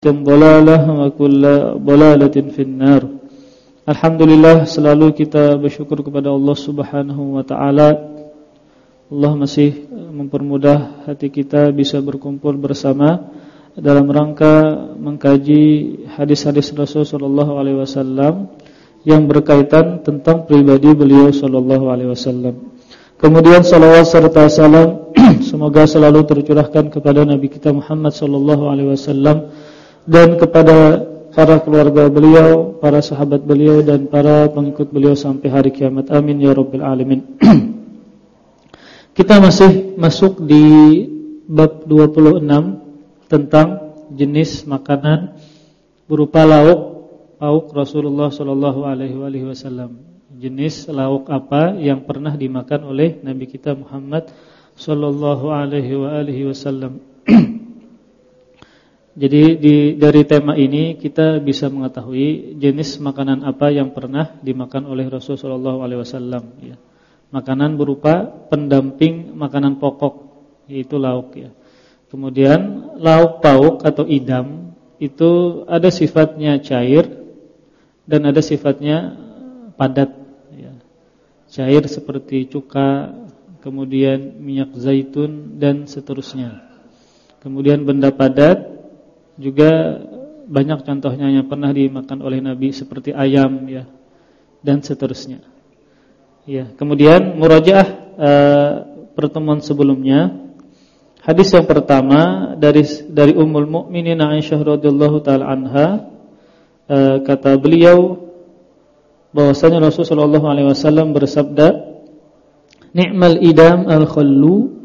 ضلالة وكل ضلالة في النار Alhamdulillah selalu kita bersyukur kepada Allah Subhanahu wa taala. Allah masih mempermudah hati kita bisa berkumpul bersama dalam rangka mengkaji hadis-hadis Rasul sallallahu alaihi wasallam yang berkaitan tentang pribadi beliau sallallahu alaihi wasallam. Kemudian salawat serta salam semoga selalu tercurahkan kepada Nabi kita Muhammad sallallahu alaihi wasallam dan kepada para keluarga beliau, para sahabat beliau dan para pengikut beliau sampai hari kiamat. Amin ya rabbal alamin. Kita masih masuk di bab 26 tentang jenis makanan berupa lauk pauk Rasulullah sallallahu alaihi wasallam. Jenis lauk apa yang pernah dimakan oleh Nabi kita Muhammad sallallahu alaihi wasallam. Jadi di, dari tema ini kita bisa mengetahui jenis makanan apa yang pernah dimakan oleh Rasulullah SAW. Ya. Makanan berupa pendamping makanan pokok, yaitu lauk. Ya. Kemudian lauk pauk atau idam itu ada sifatnya cair dan ada sifatnya padat. Ya. Cair seperti cuka, kemudian minyak zaitun dan seterusnya. Kemudian benda padat juga banyak contohnya yang pernah dimakan oleh Nabi seperti ayam ya dan seterusnya. Ya, kemudian murajaah uh, pertemuan sebelumnya hadis yang pertama dari dari Ummul Mukminin Aisyah radhiyallahu taala anha uh, kata beliau bahwasanya Rasulullah sallallahu alaihi wasallam bersabda Ni'mal idam al-khallu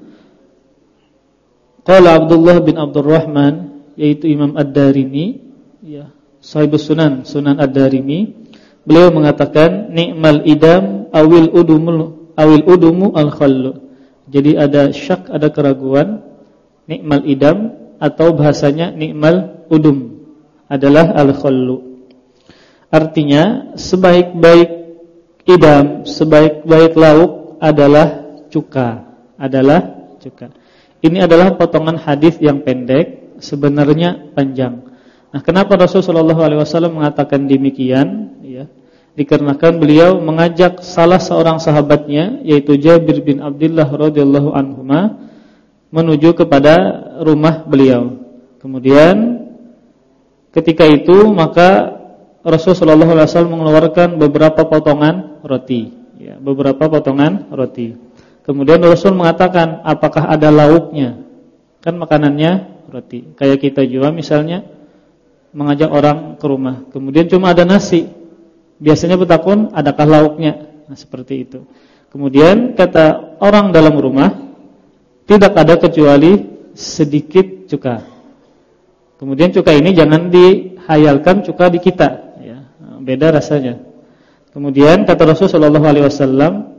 Qala Abdullah bin Abdurrahman yaitu Imam Ad-Darimi ya Sahibus Sunan Sunan Ad-Darimi. Beliau mengatakan nikmal idam awil udumul awil udumu al khallu jadi ada syak ada keraguan nikmal idam atau bahasanya nikmal udum adalah al khallu artinya sebaik-baik idam sebaik-baik lauk adalah cuka adalah cuka. Ini adalah potongan hadis yang pendek sebenarnya panjang. Nah, kenapa Rasulullah SAW mengatakan demikian? Ya, dikarenakan beliau mengajak salah seorang sahabatnya, yaitu Jabir bin Abdullah radhiyallahu anhuma, menuju kepada rumah beliau. Kemudian ketika itu maka Rasulullah SAW mengeluarkan beberapa potongan roti, ya, beberapa potongan roti. Kemudian Rasul mengatakan, apakah ada lauknya? Kan makanannya roti. Kayak kita juga misalnya mengajak orang ke rumah, kemudian cuma ada nasi. Biasanya bertakun, adakah lauknya? Nah, seperti itu. Kemudian kata orang dalam rumah, tidak ada kecuali sedikit cuka. Kemudian cuka ini jangan dihayalkan cuka di kita, ya. Beda rasanya. Kemudian kata Rasulullah SAW,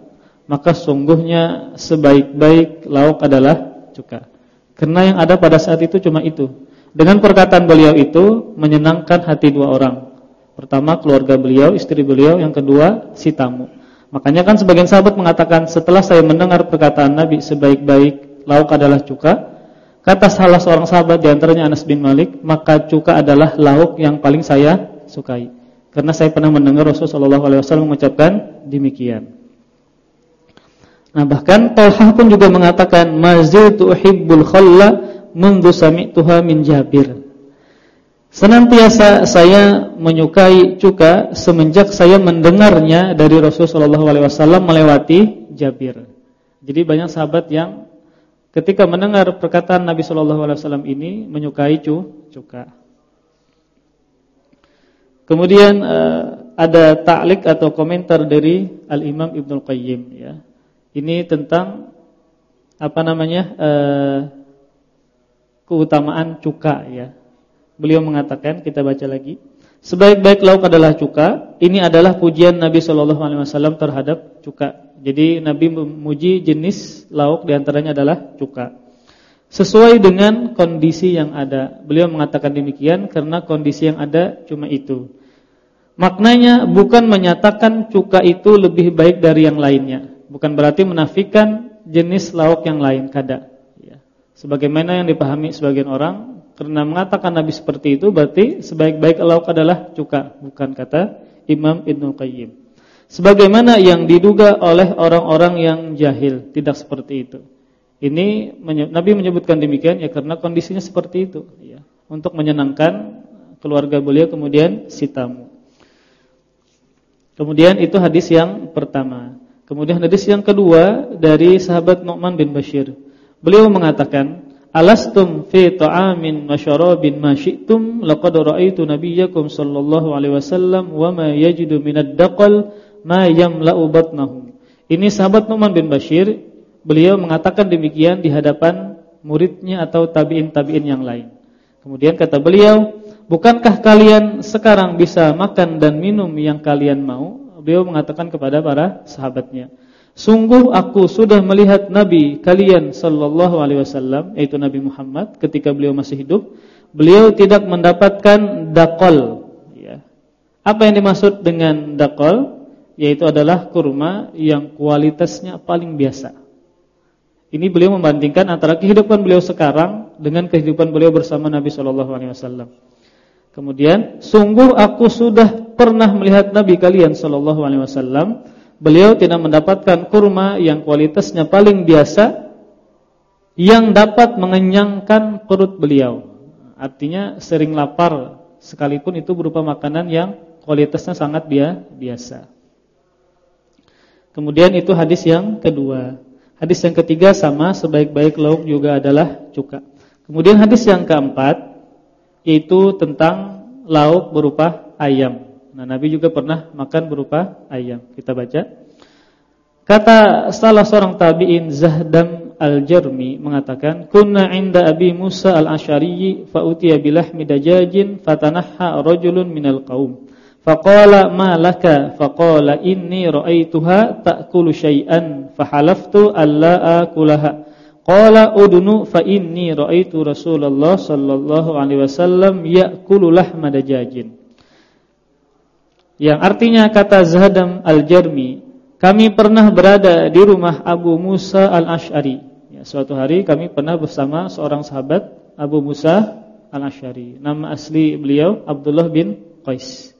maka sungguhnya sebaik-baik lauk adalah cuka. Karena yang ada pada saat itu cuma itu. Dengan perkataan beliau itu menyenangkan hati dua orang. Pertama keluarga beliau, istri beliau, yang kedua si tamu. Makanya kan sebagian sahabat mengatakan setelah saya mendengar perkataan Nabi sebaik-baik lauk adalah cuka, kata salah seorang sahabat di antaranya Anas bin Malik, maka cuka adalah lauk yang paling saya sukai. Karena saya pernah mendengar Rasulullah SAW mengucapkan demikian. Nah bahkan Talhah pun juga mengatakan maziltu uhibbul khalla mundu sami'tuha min Jabir. Senantiasa saya menyukai cuka semenjak saya mendengarnya dari Rasulullah SAW melewati Jabir. Jadi banyak sahabat yang ketika mendengar perkataan Nabi SAW ini menyukai cu, cuka. Kemudian uh, ada ta'lik atau komentar dari Al Imam Ibnu Qayyim ya. Ini tentang apa namanya? Uh, keutamaan cuka ya. Beliau mengatakan, kita baca lagi. Sebaik-baik lauk adalah cuka. Ini adalah pujian Nabi Shallallahu alaihi wasallam terhadap cuka. Jadi Nabi memuji jenis lauk di antaranya adalah cuka. Sesuai dengan kondisi yang ada. Beliau mengatakan demikian karena kondisi yang ada cuma itu. Maknanya bukan menyatakan cuka itu lebih baik dari yang lainnya bukan berarti menafikan jenis lauk yang lain kada. Ya. Sebagaimana yang dipahami sebagian orang, Karena mengatakan Nabi seperti itu berarti sebaik-baik lauk adalah cuka, bukan kata Imam Ibnu Qayyim. Sebagaimana yang diduga oleh orang-orang yang jahil, tidak seperti itu. Ini Nabi menyebutkan demikian ya karena kondisinya seperti itu ya, untuk menyenangkan keluarga beliau kemudian si tamu. Kemudian itu hadis yang pertama. Kemudian hadis yang kedua dari sahabat Nu'man bin Bashir. Beliau mengatakan, "Alastum fi ta'amin wa syarabin ma syi'tum laqad ra'aitu nabiyyakum sallallahu alaihi wasallam wa ma yajidu minad daqal ma yamla'u batnahu." Ini sahabat Nu'man bin Bashir, beliau mengatakan demikian di hadapan muridnya atau tabi'in-tabi'in yang lain. Kemudian kata beliau, Bukankah kalian sekarang bisa makan dan minum yang kalian mau? Beliau mengatakan kepada para sahabatnya, Sungguh aku sudah melihat Nabi kalian sallallahu alaihi wasallam yaitu Nabi Muhammad ketika beliau masih hidup, beliau tidak mendapatkan dakol ya. Apa yang dimaksud dengan dakol? Yaitu adalah kurma yang kualitasnya paling biasa. Ini beliau membandingkan antara kehidupan beliau sekarang dengan kehidupan beliau bersama Nabi sallallahu alaihi wasallam. Kemudian, sungguh aku sudah pernah melihat Nabi kalian sallallahu alaihi wasallam, beliau tidak mendapatkan kurma yang kualitasnya paling biasa yang dapat mengenyangkan perut beliau. Artinya sering lapar sekalipun itu berupa makanan yang kualitasnya sangat biasa. Kemudian itu hadis yang kedua. Hadis yang ketiga sama sebaik-baik lauk juga adalah cuka. Kemudian hadis yang keempat itu tentang lauk berupa ayam. Nah, Nabi juga pernah makan berupa ayam. Kita baca. Kata salah seorang tabi'in Zahdam Al-Jarmi mengatakan, "Kunna 'inda Abi Musa Al-Asy'ari fa utiya bilahmi dajajin fatanahha rajulun minal qaum." Faqala ma laka faqala inni ra'aituha ta'kulu syai'an fahalaftu alla akulaha Qala udnu fa inni raaitu Rasulullah sallallahu alaihi wasallam ya'kulu lahma dajajin. Yang artinya kata Zahadam Al-Jarmi, kami pernah berada di rumah Abu Musa Al-Asy'ari. Ya, suatu hari kami pernah bersama seorang sahabat Abu Musa Al-Asy'ari. Nama asli beliau Abdullah bin Qais.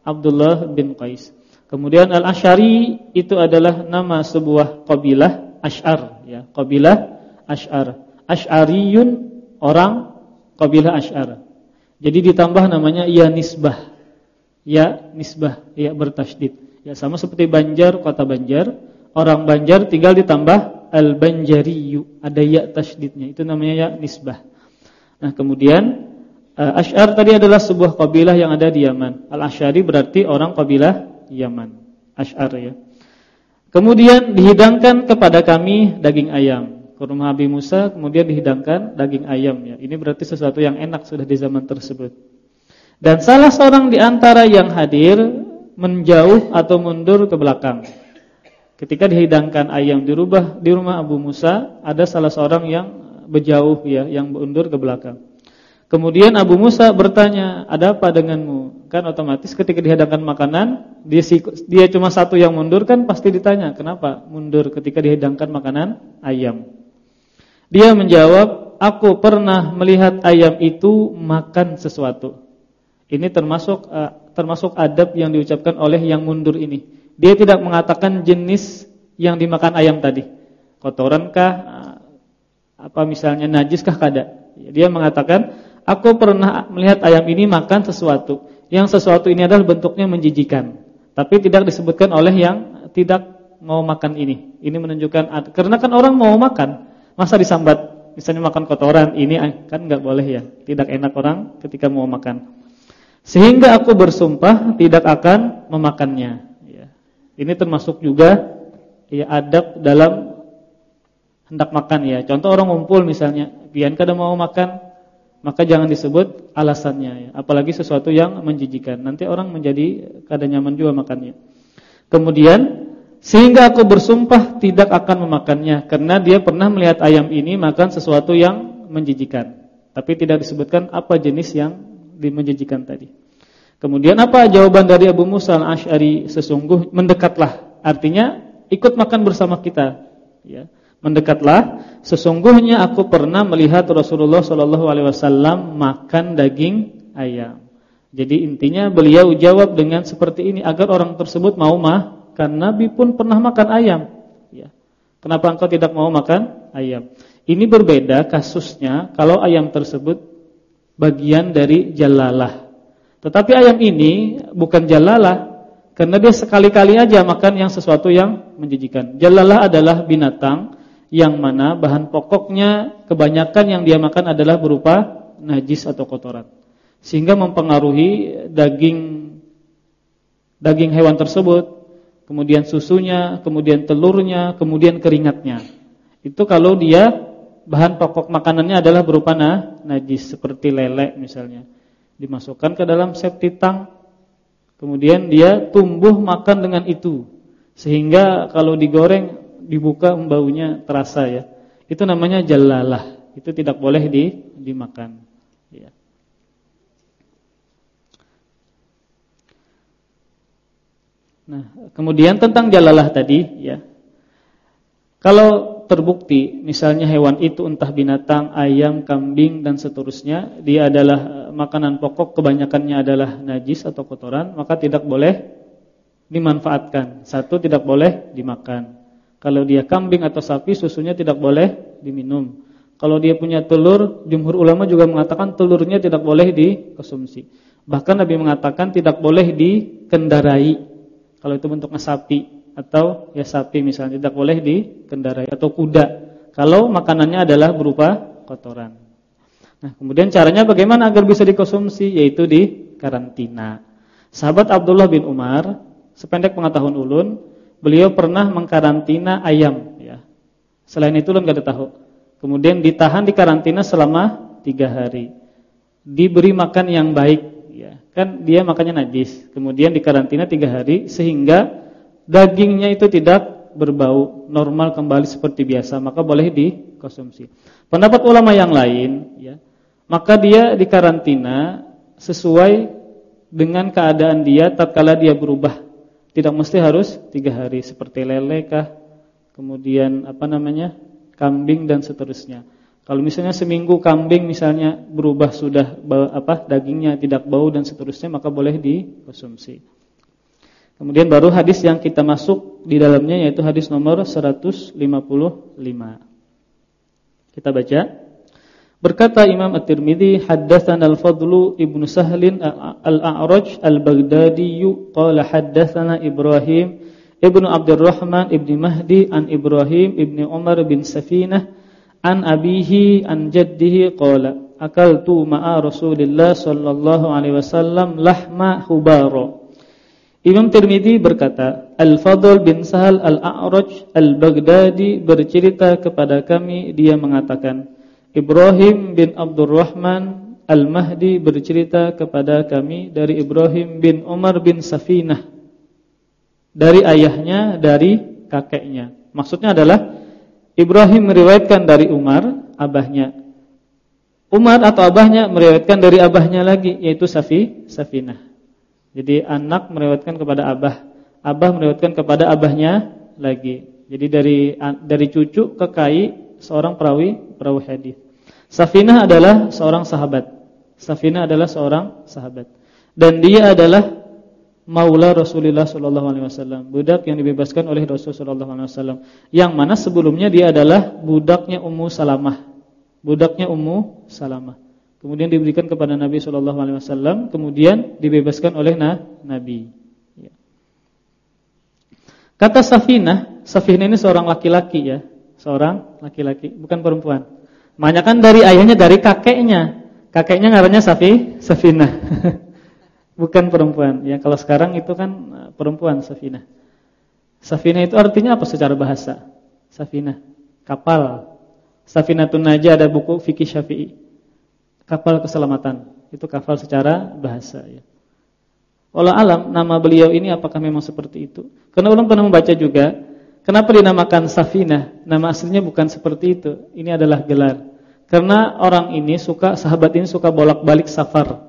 Abdullah bin Qais. Kemudian Al-Asy'ari itu adalah nama sebuah kabilah Asy'ar ya, kabilah Ash'ar. Ash'ariyun orang kabilah Ash'ar. Jadi ditambah namanya ya nisbah. Ya nisbah, ya bertasydid. Ya sama seperti Banjar, kota Banjar. Orang Banjar tinggal ditambah al-Banjariyu, ada ya tasydidnya. Itu namanya ya nisbah. Nah, kemudian uh, Ash'ar tadi adalah sebuah kabilah yang ada di Yaman. Al-Asy'ari berarti orang kabilah Yaman. Ash'ar ya. Kemudian dihidangkan kepada kami daging ayam ke rumah Musa kemudian dihidangkan daging ayam ya. Ini berarti sesuatu yang enak sudah di zaman tersebut. Dan salah seorang di antara yang hadir menjauh atau mundur ke belakang. Ketika dihidangkan ayam dirubah di rumah Abu Musa, ada salah seorang yang berjauh ya, yang mundur ke belakang. Kemudian Abu Musa bertanya, "Ada apa denganmu?" Kan otomatis ketika dihidangkan makanan, dia dia cuma satu yang mundur kan pasti ditanya, "Kenapa mundur ketika dihidangkan makanan ayam?" Dia menjawab, "Aku pernah melihat ayam itu makan sesuatu." Ini termasuk uh, termasuk adab yang diucapkan oleh yang mundur ini. Dia tidak mengatakan jenis yang dimakan ayam tadi. Kotorankah uh, apa misalnya najiskah kada? Dia mengatakan, "Aku pernah melihat ayam ini makan sesuatu." Yang sesuatu ini adalah bentuknya menjijikan, tapi tidak disebutkan oleh yang tidak mau makan ini. Ini menunjukkan karena kan orang mau makan Masa disambat misalnya makan kotoran ini ah, kan nggak boleh ya. Tidak enak orang ketika mau makan. Sehingga aku bersumpah tidak akan memakannya. Ya. Ini termasuk juga ya adab dalam hendak makan ya. Contoh orang ngumpul misalnya, pian kada mau makan, maka jangan disebut alasannya ya. Apalagi sesuatu yang menjijikan. Nanti orang menjadi kada nyaman juga makannya. Kemudian sehingga aku bersumpah tidak akan memakannya karena dia pernah melihat ayam ini makan sesuatu yang menjijikan. Tapi tidak disebutkan apa jenis yang menjijikan tadi. Kemudian apa jawaban dari Abu Musa al-Asy'ari sesungguh mendekatlah. Artinya ikut makan bersama kita, ya. Mendekatlah, sesungguhnya aku pernah melihat Rasulullah Shallallahu alaihi wasallam makan daging ayam. Jadi intinya beliau jawab dengan seperti ini agar orang tersebut mau makan. Nabi pun pernah makan ayam. Ya. Kenapa engkau tidak mau makan ayam? Ini berbeda kasusnya kalau ayam tersebut bagian dari jalalah. Tetapi ayam ini bukan jalalah karena dia sekali-kali aja makan yang sesuatu yang menjijikan. Jalalah adalah binatang yang mana bahan pokoknya kebanyakan yang dia makan adalah berupa najis atau kotoran. Sehingga mempengaruhi daging daging hewan tersebut, kemudian susunya, kemudian telurnya, kemudian keringatnya. Itu kalau dia bahan pokok makanannya adalah berupa nah, najis seperti lele misalnya. Dimasukkan ke dalam septic tank Kemudian dia tumbuh makan dengan itu. Sehingga kalau digoreng dibuka baunya terasa ya. Itu namanya jalalah. Itu tidak boleh di, dimakan. Ya. Nah, kemudian tentang jalalah tadi ya. Kalau terbukti misalnya hewan itu entah binatang, ayam, kambing dan seterusnya, dia adalah eh, makanan pokok kebanyakannya adalah najis atau kotoran, maka tidak boleh dimanfaatkan. Satu tidak boleh dimakan. Kalau dia kambing atau sapi susunya tidak boleh diminum. Kalau dia punya telur, jumhur ulama juga mengatakan telurnya tidak boleh dikonsumsi. Bahkan Nabi mengatakan tidak boleh dikendarai. Kalau itu bentuknya sapi atau ya sapi misalnya tidak boleh dikendarai atau kuda kalau makanannya adalah berupa kotoran. Nah, kemudian caranya bagaimana agar bisa dikonsumsi yaitu di karantina. Sahabat Abdullah bin Umar, sependek pengetahuan ulun, beliau pernah mengkarantina ayam ya. Selain itu ulun enggak tahu. Kemudian ditahan di karantina selama tiga hari. Diberi makan yang baik ya. Kan dia makannya najis. Kemudian dikarantina tiga hari sehingga dagingnya itu tidak berbau, normal kembali seperti biasa, maka boleh dikonsumsi. Pendapat ulama yang lain, ya, maka dia dikarantina sesuai dengan keadaan dia tatkala dia berubah. Tidak mesti harus tiga hari seperti lele kah, kemudian apa namanya kambing dan seterusnya. Kalau misalnya seminggu kambing misalnya berubah sudah apa dagingnya tidak bau dan seterusnya maka boleh dikonsumsi. Kemudian baru hadis yang kita masuk di dalamnya yaitu hadis nomor 155. Kita baca. Berkata Imam At-Tirmidzi, haddatsana Al-Fadlu Ibnu Sahlin Al-A'raj Al-Baghdadi qala haddatsana Ibrahim Ibnu Abdurrahman Ibnu Mahdi an Ibrahim Ibnu Umar bin Safinah an abihi an jaddihi qala akaltu ma'a Rasulillah sallallahu alaihi wasallam lahma hubara Imam Tirmidzi berkata, Al-Fadl bin Sahal Al-A'raj Al-Baghdadi bercerita kepada kami dia mengatakan, Ibrahim bin Abdurrahman Al-Mahdi bercerita kepada kami dari Ibrahim bin Umar bin Safinah dari ayahnya dari kakeknya. Maksudnya adalah Ibrahim meriwayatkan dari Umar, abahnya. Umar atau abahnya meriwayatkan dari abahnya lagi yaitu Safi, Safinah. Jadi anak meriwayatkan kepada abah, abah meriwayatkan kepada abahnya lagi. Jadi dari dari cucu ke kai seorang perawi perawi hadis. Safinah adalah seorang sahabat. Safinah adalah seorang sahabat. Dan dia adalah maula Rasulullah sallallahu alaihi wasallam, budak yang dibebaskan oleh Rasul sallallahu alaihi wasallam. Yang mana sebelumnya dia adalah budaknya Ummu Salamah. Budaknya Ummu Salamah kemudian diberikan kepada Nabi Shallallahu Alaihi Wasallam, kemudian dibebaskan oleh na Nabi. Ya. Kata Safinah, Safinah ini seorang laki-laki ya, seorang laki-laki, bukan perempuan. Banyakan dari ayahnya, dari kakeknya. Kakeknya namanya Safi, Safinah. bukan perempuan. Ya, kalau sekarang itu kan eh, perempuan Safinah. Safinah itu artinya apa secara bahasa? Safinah, kapal. Safinatun Najah ada buku fikih Syafi'i kapal keselamatan. Itu kapal secara bahasa ya. Olah alam nama beliau ini apakah memang seperti itu? Karena ulun pernah membaca juga, kenapa dinamakan Safinah? Nama aslinya bukan seperti itu. Ini adalah gelar. Karena orang ini suka sahabat ini suka bolak-balik safar.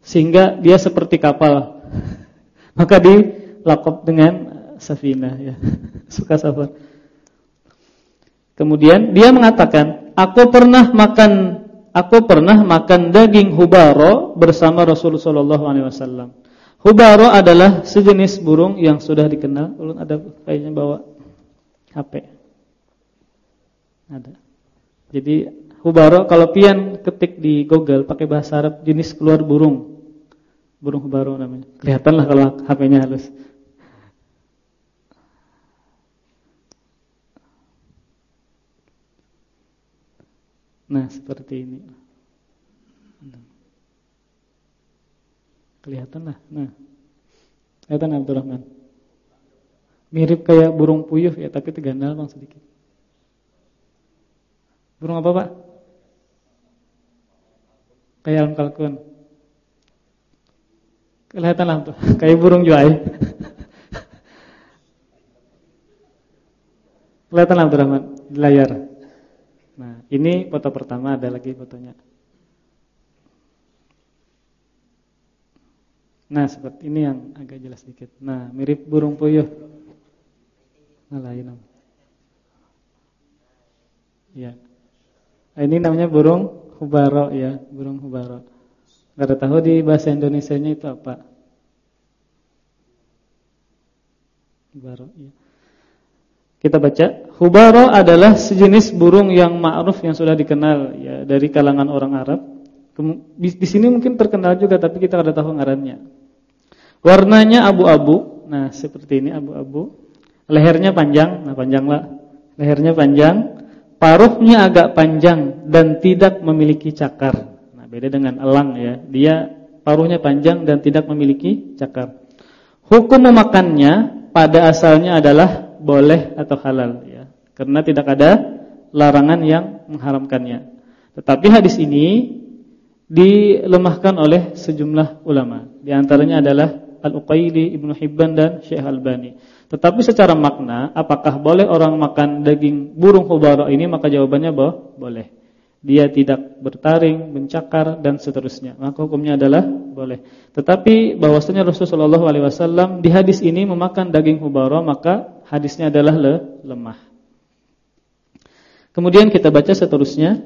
Sehingga dia seperti kapal. Maka dilakop dengan Safinah ya. suka safar. Kemudian dia mengatakan, "Aku pernah makan aku pernah makan daging hubaro bersama Rasulullah wasallam." Hubaro adalah sejenis burung yang sudah dikenal. Ulun ada kayaknya bawa HP. Ada. Jadi hubaro kalau pian ketik di Google pakai bahasa Arab jenis keluar burung. Burung hubaro namanya. Kelihatanlah kalau HP-nya halus. Nah, seperti ini. Kelihatan lah. Nah. Kelihatan Abdurrahman. Mirip kayak burung puyuh ya, tapi tegandal bang sedikit. Burung apa pak? Kayak alam kalkun. Kelihatan lah tuh, kayak burung juai. Kelihatan lah Abdurrahman di layar. Nah, ini foto pertama, ada lagi fotonya. Nah, seperti ini yang agak jelas sedikit. Nah, mirip burung puyuh. Nah, lain. Ya. Nah, ini namanya burung hubaro ya, burung hubaro. Gak ada tahu di bahasa Indonesianya itu apa? Hubaro, ya. Kita baca, hubara adalah sejenis burung yang ma'ruf yang sudah dikenal ya dari kalangan orang Arab. Di sini mungkin terkenal juga tapi kita ada tahu ngarannya. Warnanya abu-abu. Nah, seperti ini abu-abu. Lehernya panjang, nah panjanglah. Lehernya panjang, paruhnya agak panjang dan tidak memiliki cakar. Nah, beda dengan elang ya. Dia paruhnya panjang dan tidak memiliki cakar. Hukum memakannya pada asalnya adalah boleh atau halal ya. Karena tidak ada larangan yang mengharamkannya. Tetapi hadis ini dilemahkan oleh sejumlah ulama. Di antaranya adalah Al-Uqaili, Ibnu Hibban dan Syekh Al-Albani. Tetapi secara makna, apakah boleh orang makan daging burung hubara ini? Maka jawabannya boh, boleh. Dia tidak bertaring, mencakar dan seterusnya. Maka hukumnya adalah boleh. Tetapi bahwasanya Rasulullah SAW di hadis ini memakan daging hubara, maka hadisnya adalah le, lemah. Kemudian kita baca seterusnya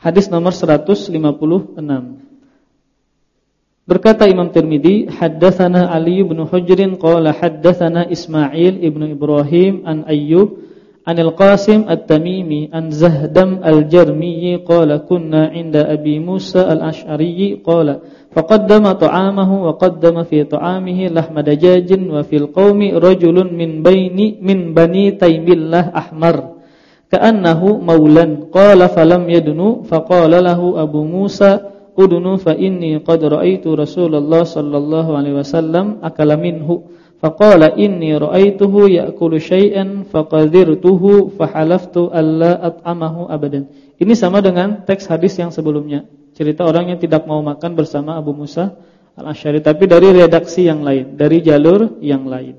hadis nomor 156. Berkata Imam Tirmizi, haddatsana Ali bin Hujr qala haddatsana Ismail ibnu Ibrahim an Ayyub anil Qasim At-Tamimi an Zahdam Al-Jarmi qala kunna 'inda Abi Musa Al-Asy'ari qala faqaddama ta'amahu wa qaddama fi ta'amihi lahma dajajin wa fil qaumi rajulun min baini min bani Taymillah ahmar ka'annahu maulan qala falam yadnu faqala lahu Abu Musa udnu fa inni qad ra'aitu Rasulullah sallallahu alaihi wasallam akala minhu Faqala inni ra'aituhu ya'kulu syai'an faqadirtuhu fahalaftu alla at'amahu abadan. Ini sama dengan teks hadis yang sebelumnya. Cerita orang yang tidak mau makan bersama Abu Musa Al-Asy'ari tapi dari redaksi yang lain, dari jalur yang lain.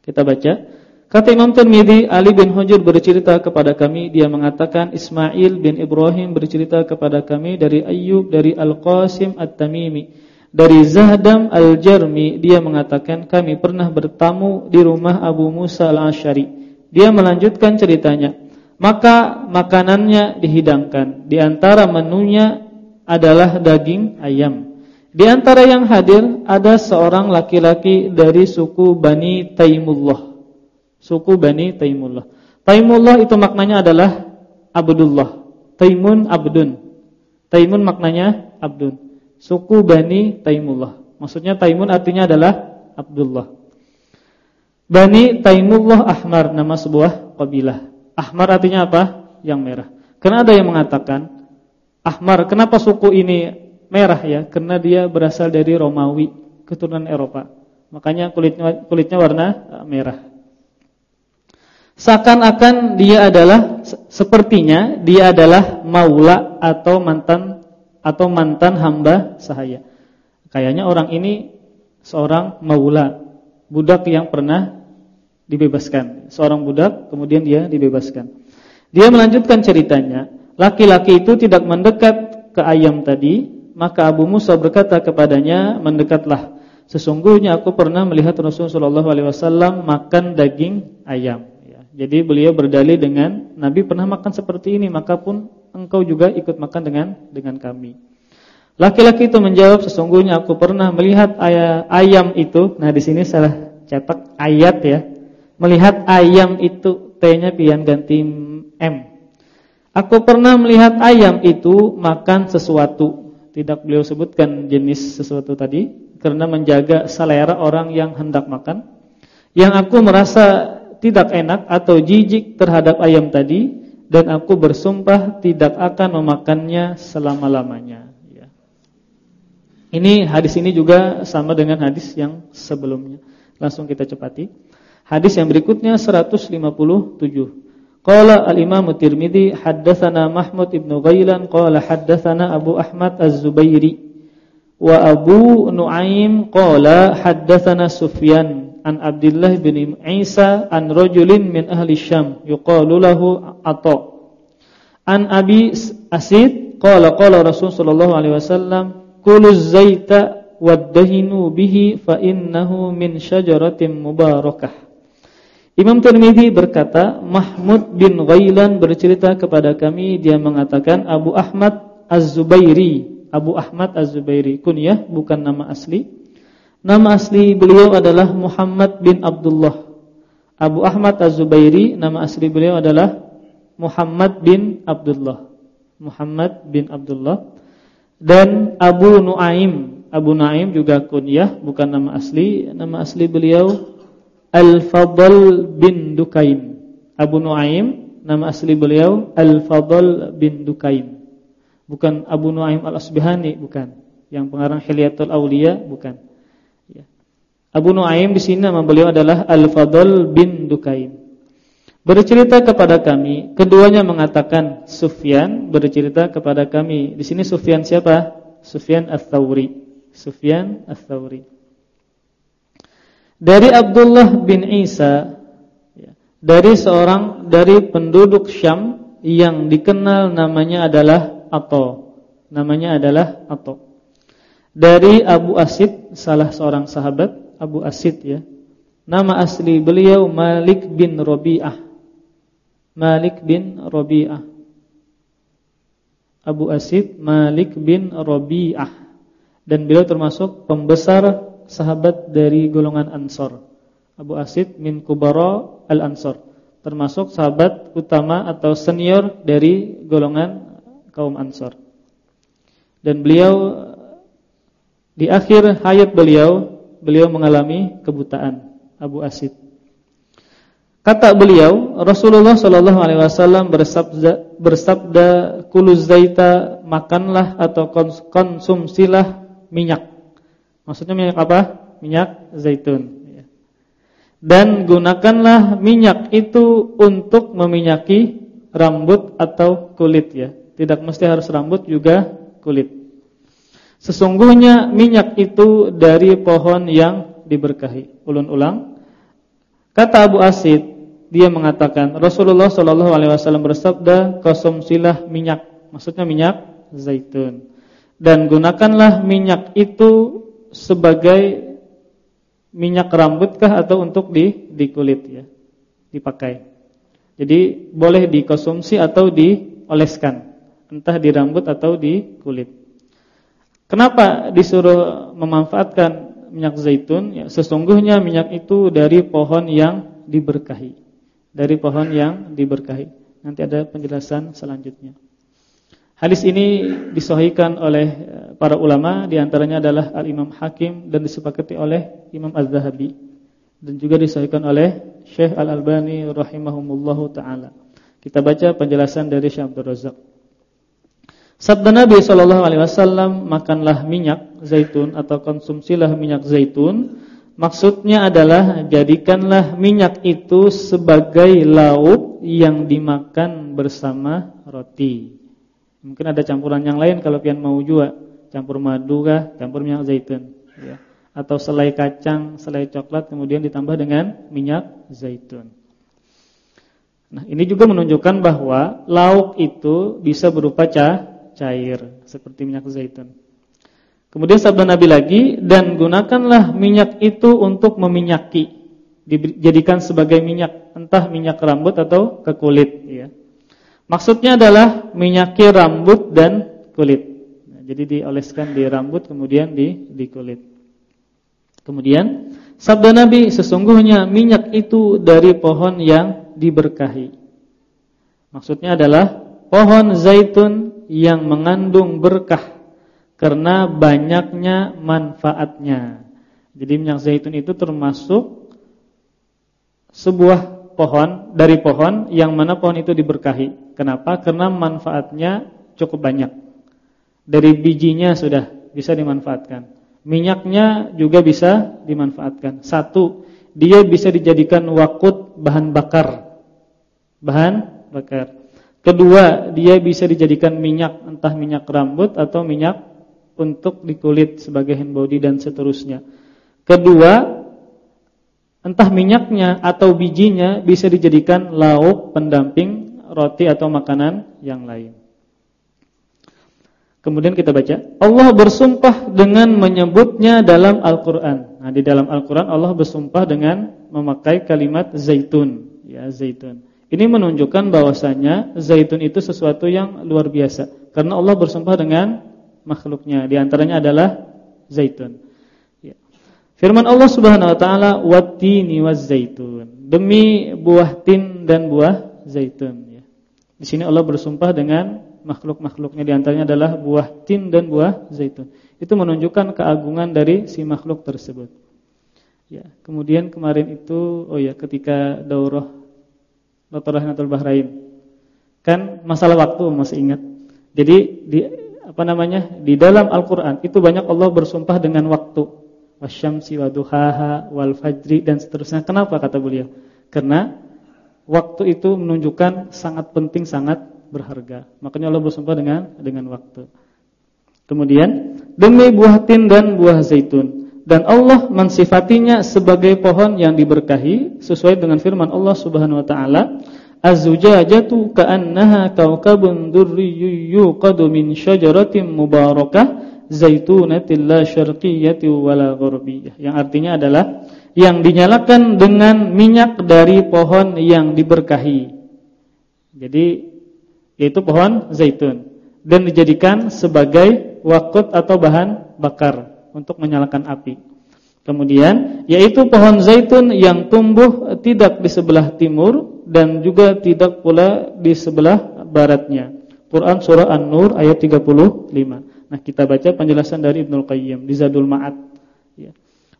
Kita baca. Kata Imam Tirmizi, Ali bin Hujr bercerita kepada kami, dia mengatakan Ismail bin Ibrahim bercerita kepada kami dari Ayyub dari Al-Qasim At-Tamimi dari Zahdam Al-Jarmi dia mengatakan kami pernah bertamu di rumah Abu Musa Al-Asy'ari. Dia melanjutkan ceritanya. Maka makanannya dihidangkan. Di antara menunya adalah daging ayam. Di antara yang hadir ada seorang laki-laki dari suku Bani Taimullah. Suku Bani Taimullah. Taimullah itu maknanya adalah Abdullah. Taimun Abdun. Taimun maknanya Abdun suku Bani Taimullah. Maksudnya Taimun artinya adalah Abdullah. Bani Taimullah Ahmar nama sebuah kabilah. Ahmar artinya apa? Yang merah. Karena ada yang mengatakan Ahmar, kenapa suku ini merah ya? Karena dia berasal dari Romawi, keturunan Eropa. Makanya kulitnya kulitnya warna eh, merah. Seakan-akan dia adalah sepertinya dia adalah maula atau mantan atau mantan hamba sahaya. Kayaknya orang ini seorang maula, budak yang pernah dibebaskan. Seorang budak kemudian dia dibebaskan. Dia melanjutkan ceritanya, laki-laki itu tidak mendekat ke ayam tadi, maka Abu Musa berkata kepadanya, "Mendekatlah. Sesungguhnya aku pernah melihat Rasulullah SAW makan daging ayam." Ya, Jadi beliau berdalil dengan Nabi pernah makan seperti ini, maka pun engkau juga ikut makan dengan dengan kami. Laki-laki itu menjawab, sesungguhnya aku pernah melihat ayam itu. Nah, di sini salah cetak ayat ya. Melihat ayam itu T-nya pian ganti M. Aku pernah melihat ayam itu makan sesuatu. Tidak beliau sebutkan jenis sesuatu tadi karena menjaga selera orang yang hendak makan. Yang aku merasa tidak enak atau jijik terhadap ayam tadi dan aku bersumpah tidak akan memakannya selama-lamanya. Ya. Ini hadis ini juga sama dengan hadis yang sebelumnya. Langsung kita cepati. Hadis yang berikutnya 157. Qala al-Imam Tirmizi haddatsana Mahmud ibnu Ghailan qala haddatsana Abu Ahmad Az-Zubairi wa Abu Nuaim qala haddatsana Sufyan an Abdullah bin Isa an rajulin min ahli Syam yuqalu lahu Atha an Abi Asid qala qala Rasul sallallahu alaihi wasallam kulu zaita waddahinu bihi fa innahu min syajaratin mubarakah Imam Tirmizi berkata Mahmud bin Ghailan bercerita kepada kami dia mengatakan Abu Ahmad Az-Zubairi Abu Ahmad Az-Zubairi kunyah bukan nama asli Nama asli beliau adalah Muhammad bin Abdullah. Abu Ahmad Az-Zubairi nama asli beliau adalah Muhammad bin Abdullah. Muhammad bin Abdullah dan Abu Nuaim. Abu Nuaim juga kunyah bukan nama asli. Nama asli beliau Al-Fadl bin Dukain. Abu Nuaim nama asli beliau Al-Fadl bin Dukain. Bukan Abu Nuaim Al-Asbihani, bukan. Yang pengarang Hilyatul Auliya, bukan. Abu Nuaim di sini nama beliau adalah Al-Fadl bin Dukain. Bercerita kepada kami, keduanya mengatakan Sufyan bercerita kepada kami. Di sini Sufyan siapa? Sufyan Ats-Tsauri. Sufyan Ats-Tsauri. Dari Abdullah bin Isa ya, dari seorang dari penduduk Syam yang dikenal namanya adalah Atha. Namanya adalah Atha. Dari Abu Asid salah seorang sahabat Abu Asid ya. Nama asli beliau Malik bin Rabi'ah. Malik bin Rabi'ah. Abu Asid Malik bin Rabi'ah. Dan beliau termasuk pembesar sahabat dari golongan Ansor. Abu Asid min Kubara al-Ansor. Termasuk sahabat utama atau senior dari golongan kaum Ansor. Dan beliau di akhir hayat beliau beliau mengalami kebutaan Abu Asid. Kata beliau, Rasulullah Shallallahu alaihi wasallam bersabda bersabda makanlah atau konsumsilah minyak. Maksudnya minyak apa? Minyak zaitun. Dan gunakanlah minyak itu untuk meminyaki rambut atau kulit ya. Tidak mesti harus rambut juga kulit. Sesungguhnya minyak itu dari pohon yang diberkahi. Ulun ulang. Kata Abu Asid, dia mengatakan Rasulullah Shallallahu alaihi wasallam bersabda, "Konsumsilah minyak." Maksudnya minyak zaitun. Dan gunakanlah minyak itu sebagai minyak rambutkah atau untuk di di kulit ya, dipakai. Jadi boleh dikonsumsi atau dioleskan, entah di rambut atau di kulit. Kenapa disuruh memanfaatkan minyak zaitun? Ya, sesungguhnya minyak itu dari pohon yang diberkahi. Dari pohon yang diberkahi. Nanti ada penjelasan selanjutnya. Hadis ini disahihkan oleh eh, para ulama, di antaranya adalah Al-Imam Hakim dan disepakati oleh Imam Az-Zahabi dan juga disahihkan oleh Syekh Al-Albani rahimahumullahu taala. Kita baca penjelasan dari Syekh Abdul Razak. Sabda Nabi Shallallahu Alaihi Wasallam makanlah minyak zaitun atau konsumsilah minyak zaitun. Maksudnya adalah jadikanlah minyak itu sebagai lauk yang dimakan bersama roti. Mungkin ada campuran yang lain kalau pian mau juga campur madu kah, campur minyak zaitun. Ya. Atau selai kacang, selai coklat kemudian ditambah dengan minyak zaitun. Nah ini juga menunjukkan bahwa lauk itu bisa berupa cah cair seperti minyak zaitun. Kemudian sabda Nabi lagi dan gunakanlah minyak itu untuk meminyaki. dijadikan sebagai minyak, entah minyak rambut atau ke kulit ya. Maksudnya adalah minyaki rambut dan kulit. Nah, jadi dioleskan di rambut kemudian di di kulit. Kemudian sabda Nabi sesungguhnya minyak itu dari pohon yang diberkahi. Maksudnya adalah pohon zaitun yang mengandung berkah karena banyaknya manfaatnya. Jadi minyak zaitun itu termasuk sebuah pohon dari pohon yang mana pohon itu diberkahi. Kenapa? Karena manfaatnya cukup banyak. Dari bijinya sudah bisa dimanfaatkan. Minyaknya juga bisa dimanfaatkan. Satu, dia bisa dijadikan wakut bahan bakar. Bahan bakar. Kedua, dia bisa dijadikan minyak, entah minyak rambut atau minyak untuk di kulit sebagai hand body dan seterusnya. Kedua, entah minyaknya atau bijinya bisa dijadikan lauk pendamping roti atau makanan yang lain. Kemudian kita baca, Allah bersumpah dengan menyebutnya dalam Al-Qur'an. Nah, di dalam Al-Qur'an Allah bersumpah dengan memakai kalimat zaitun, ya zaitun. Ini menunjukkan bahwasanya zaitun itu sesuatu yang luar biasa karena Allah bersumpah dengan makhluknya. Di antaranya adalah zaitun. Ya. Firman Allah Subhanahu wa taala wattini zaitun. Demi buah tin dan buah zaitun. Di sini Allah bersumpah dengan makhluk-makhluknya di antaranya adalah buah tin dan buah zaitun. Itu menunjukkan keagungan dari si makhluk tersebut. Ya, kemudian kemarin itu oh ya ketika daurah Dr. Rahmatul Bahrain. Kan masalah waktu masih ingat. Jadi di apa namanya? Di dalam Al-Qur'an itu banyak Allah bersumpah dengan waktu. Wasyamsi waduhaha wal fajri dan seterusnya. Kenapa kata beliau? Karena waktu itu menunjukkan sangat penting, sangat berharga. Makanya Allah bersumpah dengan dengan waktu. Kemudian demi buah tin dan buah zaitun dan Allah mensifatinya sebagai pohon yang diberkahi sesuai dengan firman Allah Subhanahu wa taala Az-zujajatu ka'annaha kawkabun durriyyun yuqadu min syajaratin mubarakah zaitunatin la syarqiyyati wala gharbiyyah. Yang artinya adalah yang dinyalakan dengan minyak dari pohon yang diberkahi. Jadi yaitu pohon zaitun dan dijadikan sebagai wakut atau bahan bakar untuk menyalakan api. Kemudian yaitu pohon zaitun yang tumbuh tidak di sebelah timur dan juga tidak pula di sebelah baratnya. Quran surah An-Nur ayat 35. Nah, kita baca penjelasan dari Ibnu Qayyim di Zadul Ma'ad.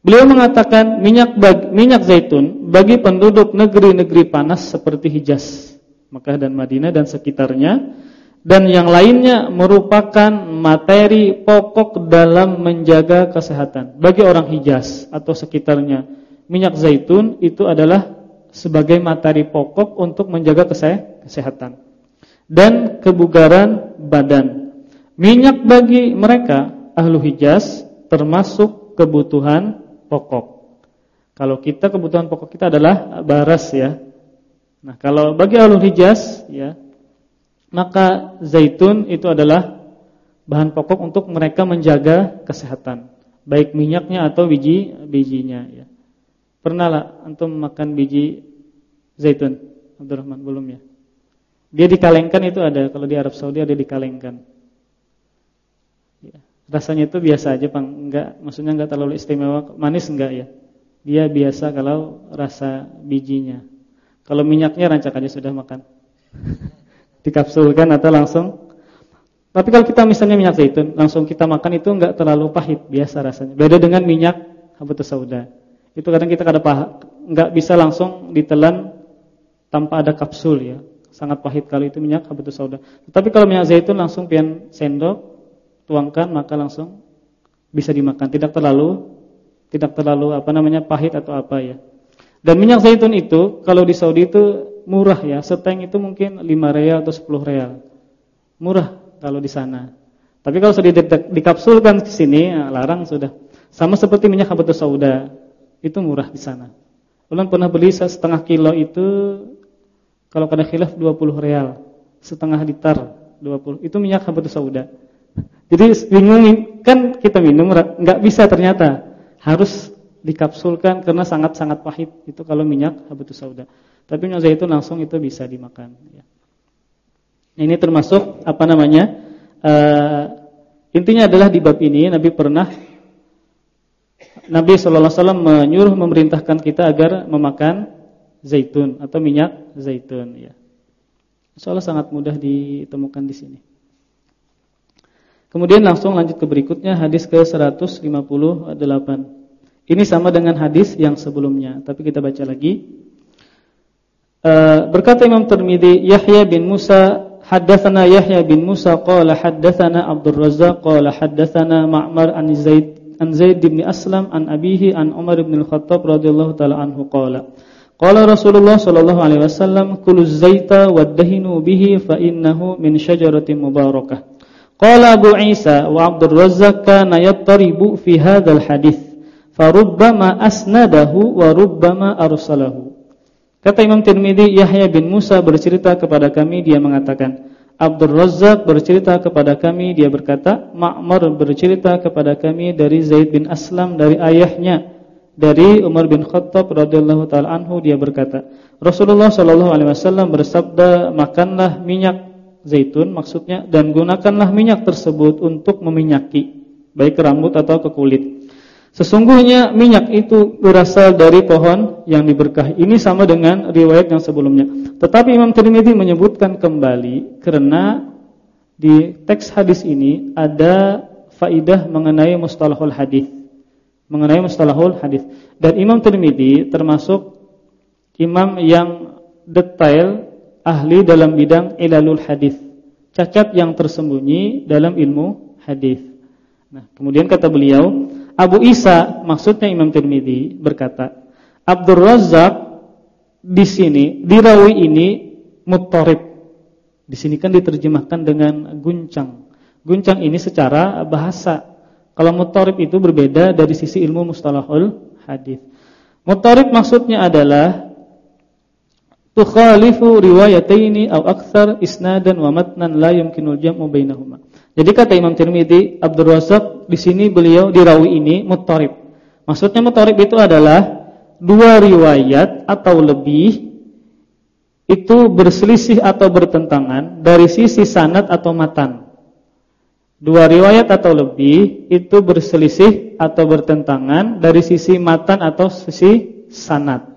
Beliau mengatakan minyak bagi, minyak zaitun bagi penduduk negeri-negeri panas seperti Hijaz, Mekah dan Madinah dan sekitarnya dan yang lainnya merupakan materi pokok dalam menjaga kesehatan. Bagi orang Hijaz atau sekitarnya, minyak zaitun itu adalah sebagai materi pokok untuk menjaga kesehatan dan kebugaran badan. Minyak bagi mereka ahlu Hijaz termasuk kebutuhan pokok. Kalau kita kebutuhan pokok kita adalah baras ya. Nah, kalau bagi ahlu Hijaz ya maka zaitun itu adalah bahan pokok untuk mereka menjaga kesehatan, baik minyaknya atau biji bijinya ya. Pernah lah antum makan biji zaitun? Abdurrahman belum ya? Dia dikalengkan itu ada kalau di Arab Saudi ada dikalengkan. Ya. Rasanya itu biasa aja, Bang. Enggak, maksudnya enggak terlalu istimewa, manis enggak ya? Dia biasa kalau rasa bijinya. Kalau minyaknya rancak aja sudah makan. dikapsulkan atau langsung. Tapi kalau kita misalnya minyak zaitun, langsung kita makan itu enggak terlalu pahit, biasa rasanya. Beda dengan minyak habatus sauda. Itu kadang kita kada pahit, enggak bisa langsung ditelan tanpa ada kapsul ya. Sangat pahit kalau itu minyak habatus sauda. Tapi kalau minyak zaitun langsung pian sendok tuangkan maka langsung bisa dimakan, tidak terlalu tidak terlalu apa namanya pahit atau apa ya. Dan minyak zaitun itu kalau di Saudi itu murah ya. Seteng itu mungkin 5 real atau 10 real. Murah kalau di sana. Tapi kalau sudah dikapsulkan ke sini, ya, larang sudah. Sama seperti minyak habatus sauda, itu murah di sana. Ulang pernah beli setengah kilo itu kalau kada khilaf 20 real, setengah liter 20. Itu minyak habatus sauda. Jadi bingung kan kita minum enggak bisa ternyata. Harus dikapsulkan karena sangat-sangat pahit itu kalau minyak habatus sauda. Tapi minyak zaitun langsung itu bisa dimakan ya. Ini termasuk apa namanya? Uh, intinya adalah di bab ini Nabi pernah Nabi wasallam menyuruh memerintahkan kita agar memakan zaitun atau minyak zaitun ya. Insyaallah sangat mudah ditemukan di sini. Kemudian langsung lanjut ke berikutnya hadis ke 158. Ini sama dengan hadis yang sebelumnya, tapi kita baca lagi. Uh, berkata Imam Tirmizi, Yahya bin Musa haddatsana Yahya bin Musa qala haddatsana Abdul Razzaq qala haddatsana Ma'mar an Zaid an Zaid bin Aslam an abihi an Umar bin Al-Khattab radhiyallahu taala anhu qala Qala Rasulullah sallallahu alaihi wasallam kulu zaita waddahinu bihi fa innahu min syajaratin mubarakah Qala Abu Isa wa Abdul Razzaq kana yattaribu fi hadzal hadis farubbama asnadahu wa rubbama arsalahu. Kata Imam Tirmizi Yahya bin Musa bercerita kepada kami dia mengatakan Abdul Razzaq bercerita kepada kami dia berkata Ma'mar bercerita kepada kami dari Zaid bin Aslam dari ayahnya dari Umar bin Khattab radhiyallahu taala anhu dia berkata Rasulullah sallallahu alaihi wasallam bersabda makanlah minyak zaitun maksudnya dan gunakanlah minyak tersebut untuk meminyaki baik ke rambut atau ke kulit. Sesungguhnya minyak itu berasal dari pohon yang diberkahi. Ini sama dengan riwayat yang sebelumnya. Tetapi Imam Tirmidzi menyebutkan kembali karena di teks hadis ini ada faidah mengenai mustalahul hadis. Mengenai mustalahul hadis. Dan Imam Tirmidzi termasuk imam yang detail ahli dalam bidang ilalul hadis, cacat yang tersembunyi dalam ilmu hadis. Nah, kemudian kata beliau, Abu Isa maksudnya Imam Tirmizi berkata, Abdul Razak di sini di rawi ini muttarib. Di sini kan diterjemahkan dengan guncang. Guncang ini secara bahasa. Kalau muttarib itu berbeda dari sisi ilmu mustalahul hadis. Muttarib maksudnya adalah tukhalifu riwayataini aw aktsar isnadan wa matnan la yumkinul jam'u bainahuma. Jadi kata Imam Tirmizi, Abdul Razak di sini beliau di rawi ini muttarib. Maksudnya muttarib itu adalah dua riwayat atau lebih itu berselisih atau bertentangan dari sisi sanad atau matan. Dua riwayat atau lebih itu berselisih atau bertentangan dari sisi matan atau sisi sanad.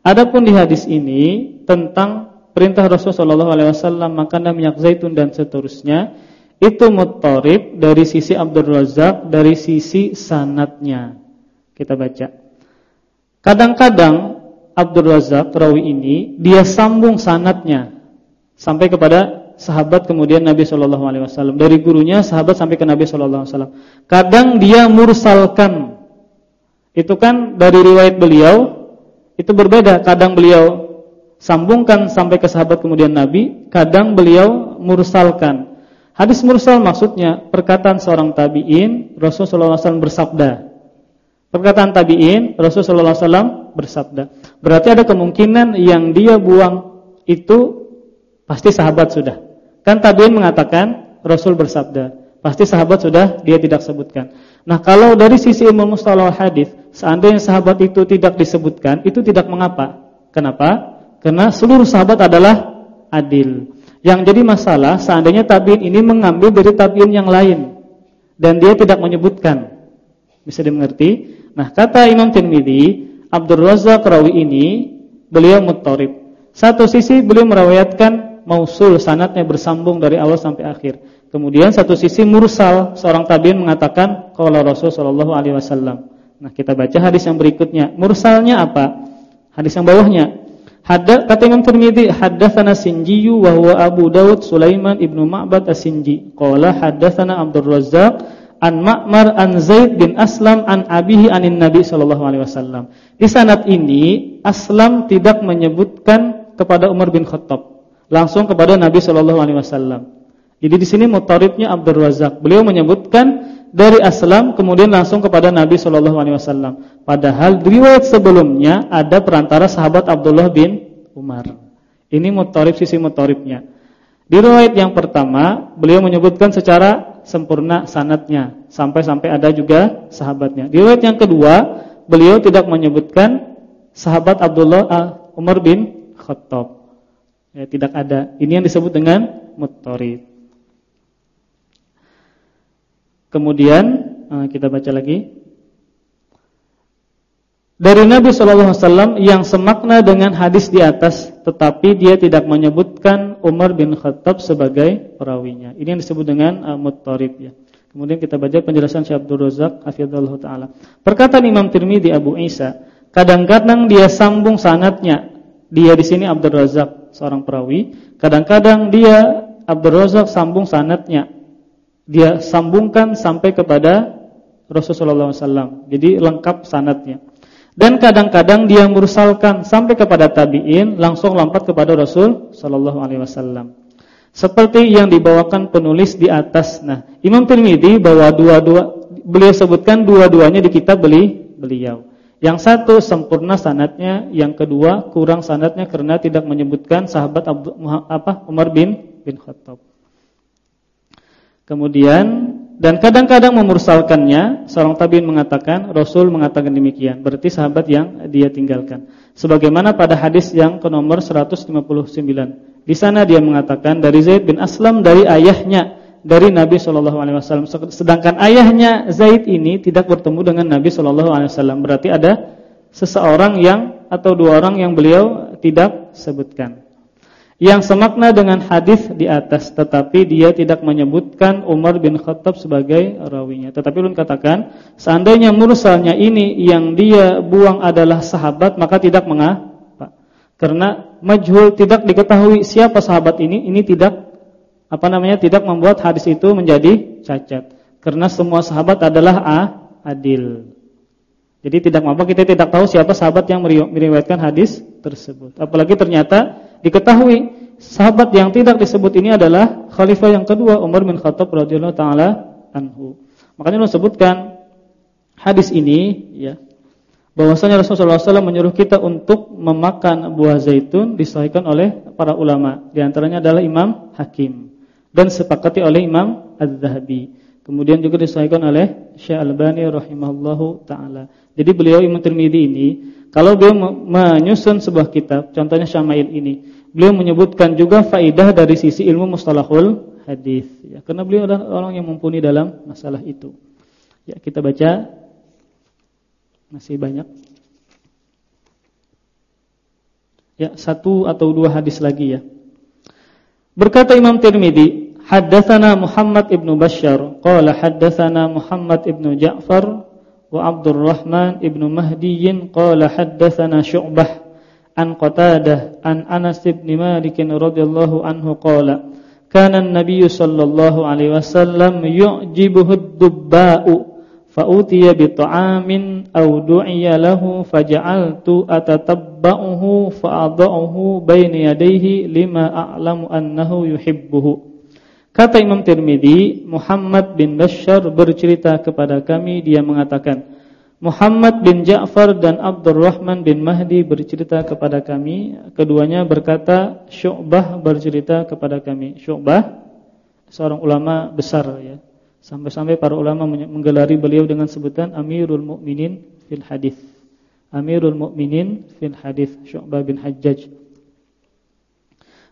Adapun di hadis ini tentang perintah Rasulullah SAW makan minyak zaitun dan seterusnya itu muttarib dari sisi Abdul Razak dari sisi sanatnya. Kita baca. Kadang-kadang Abdul Razak rawi ini dia sambung sanatnya sampai kepada sahabat kemudian Nabi Shallallahu Alaihi Wasallam dari gurunya sahabat sampai ke Nabi Shallallahu Alaihi Wasallam. Kadang dia mursalkan itu kan dari riwayat beliau itu berbeda. Kadang beliau sambungkan sampai ke sahabat kemudian Nabi, kadang beliau mursalkan. Hadis mursal maksudnya perkataan seorang tabi'in, Rasulullah SAW bersabda. Perkataan tabi'in, Rasulullah SAW bersabda. Berarti ada kemungkinan yang dia buang itu pasti sahabat sudah. Kan tabi'in mengatakan Rasul bersabda. Pasti sahabat sudah dia tidak sebutkan. Nah, kalau dari sisi ilmu mustalah hadis, seandainya sahabat itu tidak disebutkan, itu tidak mengapa. Kenapa? Karena seluruh sahabat adalah adil. Yang jadi masalah seandainya tabiin ini mengambil dari tabiin yang lain dan dia tidak menyebutkan. Bisa dimengerti? Nah, kata Imam Tirmizi, Abdul Razak rawi ini beliau muttarib. Satu sisi beliau merawiatkan mausul sanatnya bersambung dari awal sampai akhir. Kemudian satu sisi mursal, seorang tabi'in mengatakan qala Rasul sallallahu alaihi wasallam. Nah, kita baca hadis yang berikutnya. Mursalnya apa? Hadis yang bawahnya. Hadda kata Imam Tirmizi haddatsana Sinji wa huwa Abu Daud Sulaiman ibnu Ma'bad As-Sinji. Qala haddatsana Abdul Razzaq an Ma'mar an Zaid bin Aslam an abihi anin Nabi sallallahu alaihi wasallam. Di sanad ini Aslam tidak menyebutkan kepada Umar bin Khattab, langsung kepada Nabi sallallahu alaihi wasallam. Jadi di sini mutaribnya Abdul Razak. Beliau menyebutkan dari Aslam kemudian langsung kepada Nabi Shallallahu Alaihi Wasallam. Padahal riwayat sebelumnya ada perantara sahabat Abdullah bin Umar. Ini mutarib sisi mutaribnya. Di riwayat yang pertama beliau menyebutkan secara sempurna sanatnya sampai-sampai ada juga sahabatnya. Di riwayat yang kedua beliau tidak menyebutkan sahabat Abdullah uh, Umar bin Khattab. Ya, tidak ada. Ini yang disebut dengan muttarib. Kemudian uh, kita baca lagi dari Nabi Shallallahu Alaihi Wasallam yang semakna dengan hadis di atas, tetapi dia tidak menyebutkan Umar bin Khattab sebagai perawinya. Ini yang disebut dengan uh, muttarib ya. Kemudian kita baca penjelasan Syekh Abdul Razak hafizallahu taala. Perkataan Imam Tirmizi Abu Isa, kadang-kadang dia sambung sanatnya. Dia di sini Abdul Razak seorang perawi, kadang-kadang dia Abdul Razak sambung sanatnya. Dia sambungkan sampai kepada Rasulullah SAW. Jadi lengkap sanatnya. Dan kadang-kadang dia mursalkan sampai kepada tabi'in langsung lompat kepada Rasul sallallahu alaihi wasallam. Seperti yang dibawakan penulis di atas. Nah, Imam Tirmidzi bawa dua-dua beliau sebutkan dua-duanya di kitab beli beliau. Yang satu sempurna sanatnya, yang kedua kurang sanatnya karena tidak menyebutkan sahabat Abu, apa Umar bin bin Khattab. Kemudian dan kadang-kadang memursalkannya, seorang tabi'in mengatakan, Rasul mengatakan demikian. Berarti sahabat yang dia tinggalkan. Sebagaimana pada hadis yang ke nomor 159. Di sana dia mengatakan dari Zaid bin Aslam dari ayahnya dari Nabi Shallallahu alaihi wasallam. Sedangkan ayahnya Zaid ini tidak bertemu dengan Nabi Shallallahu alaihi wasallam. Berarti ada seseorang yang atau dua orang yang beliau tidak sebutkan yang semakna dengan hadis di atas tetapi dia tidak menyebutkan Umar bin Khattab sebagai rawinya. Tetapi ulun katakan seandainya mursalnya ini yang dia buang adalah sahabat maka tidak mengapa. Karena majhul tidak diketahui siapa sahabat ini ini tidak apa namanya tidak membuat hadis itu menjadi cacat. Karena semua sahabat adalah a, adil. Jadi tidak apa kita tidak tahu siapa sahabat yang meriwayatkan hadis tersebut. Apalagi ternyata diketahui sahabat yang tidak disebut ini adalah khalifah yang kedua Umar bin Khattab radhiyallahu taala anhu. Makanya disebutkan hadis ini ya bahwasanya Rasulullah SAW menyuruh kita untuk memakan buah zaitun disahihkan oleh para ulama. Di antaranya adalah Imam Hakim dan sepakati oleh Imam Az-Zahabi. Kemudian juga disahihkan oleh Syekh Al-Albani rahimahullahu taala. Jadi beliau Imam Tirmizi ini kalau beliau menyusun sebuah kitab, contohnya Syama'il ini, beliau menyebutkan juga faidah dari sisi ilmu mustalahul hadis. Ya, karena beliau adalah orang yang mumpuni dalam masalah itu. Ya, kita baca masih banyak. Ya, satu atau dua hadis lagi ya. Berkata Imam Tirmizi, haddatsana Muhammad ibnu Bashar, qala haddatsana Muhammad ibnu Ja'far وعبد الرحمن ابن مهدي قال حدثنا شعبة عن قتادة عن أنس بن مالك رضي الله عنه قال كان النبي صلى الله عليه وسلم يعجبه الدباء فأوتي بطعام أو دعي له فجعلت أتتبعه فأضعه بين يديه لما أعلم أنه يحبه Kata Imam Tirmidzi, Muhammad bin Bashar bercerita kepada kami dia mengatakan, Muhammad bin Ja'far dan Abdurrahman bin Mahdi bercerita kepada kami, keduanya berkata, Syu'bah bercerita kepada kami. Syu'bah seorang ulama besar ya. Sampai-sampai para ulama menggelari beliau dengan sebutan Amirul Mukminin fil hadis. Amirul Mukminin fil hadis Syu'bah bin Hajjaj.